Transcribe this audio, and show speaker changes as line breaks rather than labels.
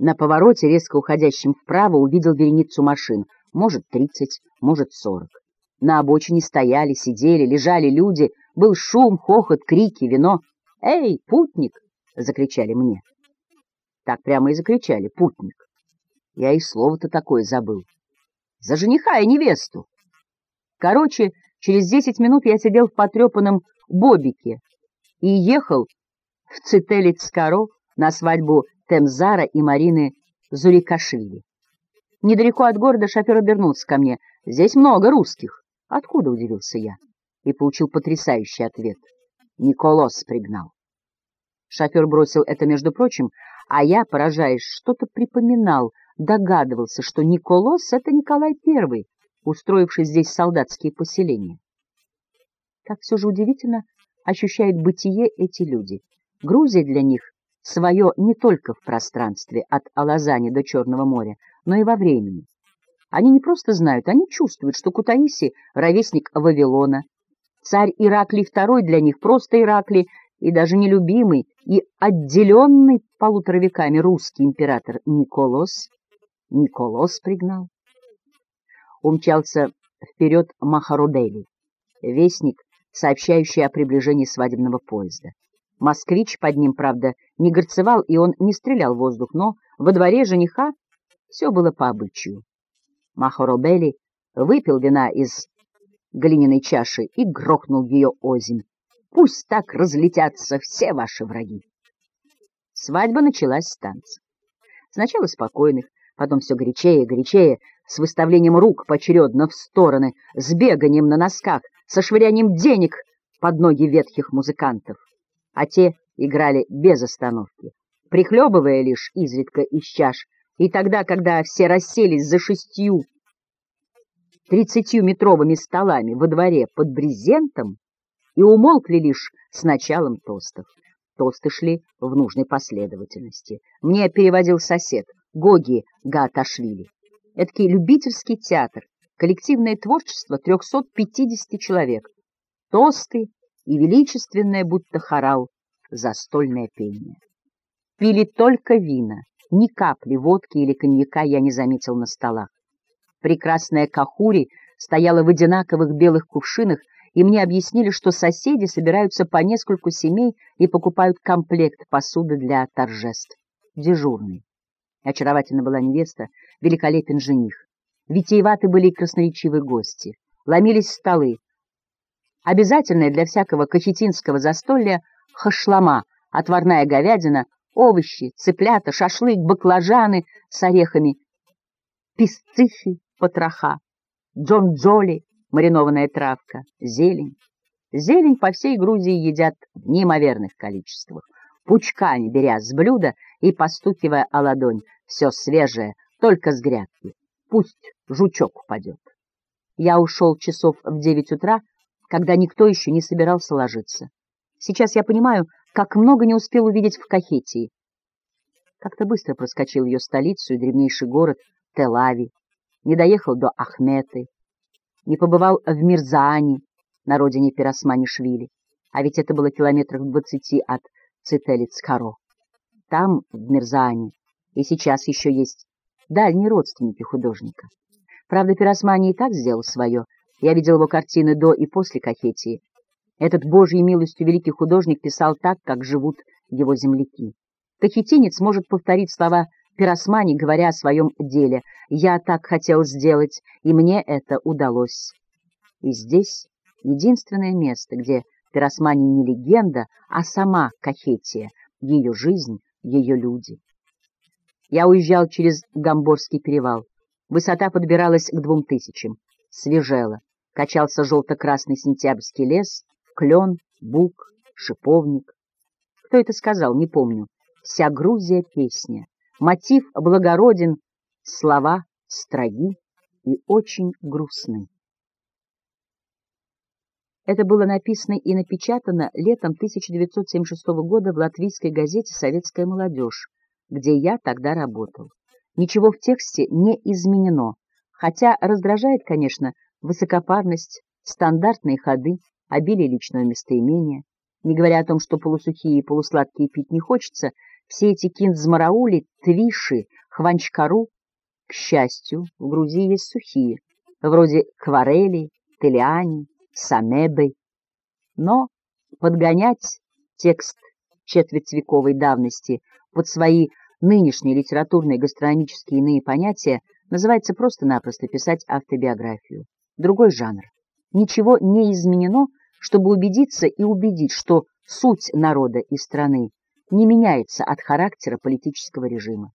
На повороте, резко уходящем вправо, увидел вереницу машин, может, тридцать, может, сорок. На обочине стояли, сидели, лежали люди, был шум, хохот, крики, вино. «Эй, путник!» — закричали мне. Так прямо и закричали «путник». Я и слово-то такое забыл. За жениха и невесту. Короче, через десять минут я сидел в потрепанном бобике и ехал в Цителец-Каро на свадьбу Темзара и Марины Зурикашвили. Недалеко от города шофер обернулся ко мне. «Здесь много русских». «Откуда?» — удивился я. И получил потрясающий ответ. Николос пригнал. Шофер бросил это, между прочим, а я, поражаясь, что-то припоминал, догадывался, что Николос — это Николай I, устроивший здесь солдатские поселения. Как все же удивительно ощущают бытие эти люди. Грузия для них свое не только в пространстве от Алазани до Черного моря, но и во времени. Они не просто знают, они чувствуют, что Кутаиси — ровесник Вавилона. Царь Ираклий II для них просто Ираклий, и даже нелюбимый и отделенный полутора веками русский император Николос, Николос пригнал. Умчался вперед Махарудели, вестник, сообщающий о приближении свадебного поезда. Москвич под ним, правда, не горцевал, и он не стрелял в воздух, но во дворе жениха все было по обычаю. Махоробели выпил вина из глиняной чаши и грохнул ее озимь. Пусть так разлетятся все ваши враги. Свадьба началась с танца. Сначала спокойных, потом все горячее горячее, с выставлением рук поочередно в стороны, с беганием на носках, со швырянием денег под ноги ветхих музыкантов. А те играли без остановки, прихлебывая лишь изредка из чаш, и тогда, когда все расселись за шестью тридцатью-метровыми столами во дворе под брезентом и умолкли лишь с началом тостов. Тосты шли в нужной последовательности. Мне переводил сосед, Гоги Гааташвили. Эдакий любительский театр, коллективное творчество 350 человек, тосты и величественное, будто хорал, застольное пение. Пили только вина, ни капли водки или коньяка я не заметил на столах. Прекрасная Кахури стояла в одинаковых белых кувшинах, и мне объяснили, что соседи собираются по нескольку семей и покупают комплект посуды для торжеств. Дежурный. Очаровательна была невеста, великолепен жених. Витиеваты были и красноречивые гости. Ломились столы. Обязательная для всякого кахетинского застолья хашлама, отварная говядина, овощи, цыплята, шашлык, баклажаны с орехами, песцихи, потроха, джон-джоли, маринованная травка, зелень. Зелень по всей Грузии едят в неимоверных количествах, пучками беря с блюда и постукивая о ладонь, все свежее, только с грядки. Пусть жучок упадет. Я ушел часов в девять утра, когда никто еще не собирался ложиться. Сейчас я понимаю, как много не успел увидеть в Кахетии. Как-то быстро проскочил ее столицу и древнейший город Телави, не доехал до Ахметы, не побывал в Мирзаане, на родине Пиросманишвили, а ведь это было километрах двадцати от Цителец-Каро. Там, в Мирзаане, и сейчас еще есть дальние родственники художника. Правда, Пиросмани и так сделал свое. Я видел его картины до и после Кахетии. Этот божьей милостью великий художник писал так, как живут его земляки. Кахетинец может повторить слова Пиросмани, говоря о своем деле. «Я так хотел сделать, и мне это удалось». И здесь единственное место, где Пиросмани не легенда, а сама Кахетия, ее жизнь, ее люди. Я уезжал через Гамборский перевал. Высота подбиралась к двум тысячам. Свежело. Качался желто-красный сентябрьский лес, клен, бук, шиповник. Кто это сказал, не помню. Вся Грузия — песня. Мотив благороден, слова строги и очень грустны. Это было написано и напечатано летом 1976 года в латвийской газете «Советская молодежь», где я тогда работал. Ничего в тексте не изменено, хотя раздражает, конечно, высокопарность, стандартные ходы, обилие личного местоимения. Не говоря о том, что полусухие и полусладкие пить не хочется, Все эти киндзмараули, твиши, хванчкару, к счастью, в Грузии есть сухие, вроде кварели, телиани, самебы. Но подгонять текст четвертьвековой давности под свои нынешние литературные, гастрономические иные понятия называется просто-напросто писать автобиографию. Другой жанр. Ничего не изменено, чтобы убедиться и убедить, что суть народа и страны не меняется от характера политического режима.